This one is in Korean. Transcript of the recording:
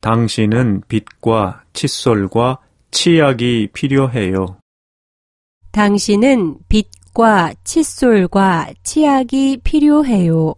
당신은 빛과 칫솔과 치약이 필요해요. 당신은 빛과 칫솔과 치약이 필요해요.